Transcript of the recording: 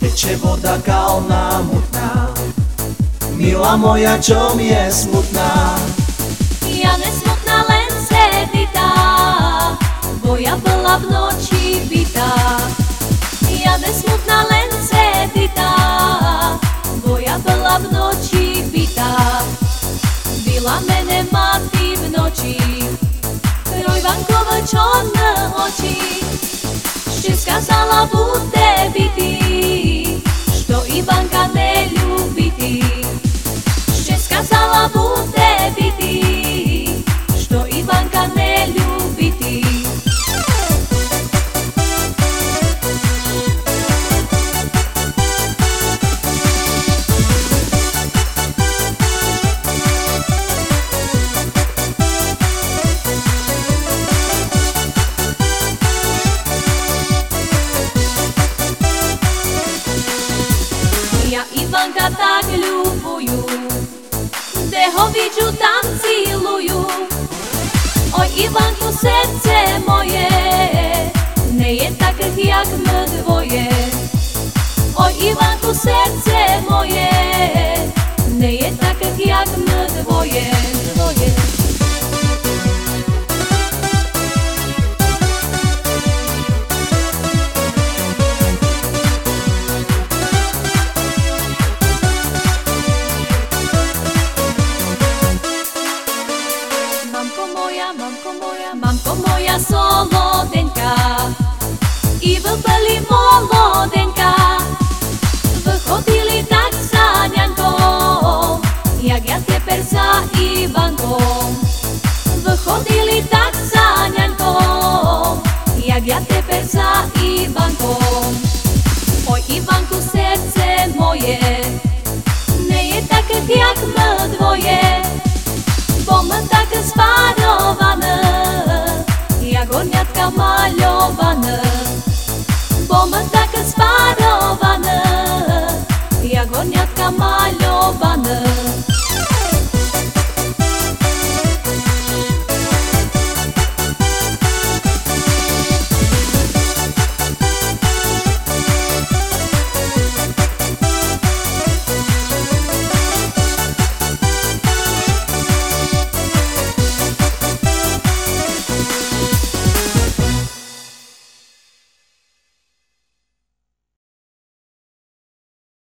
Teče voda kao namutna. Mila moja čo mi je smutna? Ja ne smutna len sedita Bo ja byla v noći bita. Ja ne smutna len sedita Bo ja byla v noći bita. Bila mene mati v noći Rojvankova čorne oči Kazala bude biti Ja Ivanka tak ljubuju. Gde ho viđu tam ciluju. Oj Ivanku srce moje Ne je tak jak my dvoje Oj Ivanku moja, mamko moja солоденька І ви були молоденька Виходили так за няньком Як я тепер за Іванком Виходили так за няньком Як я тепер за Іванком Ой, Іванку, серце моє Не є таке, як ми двоє Бо ми так спароване, Як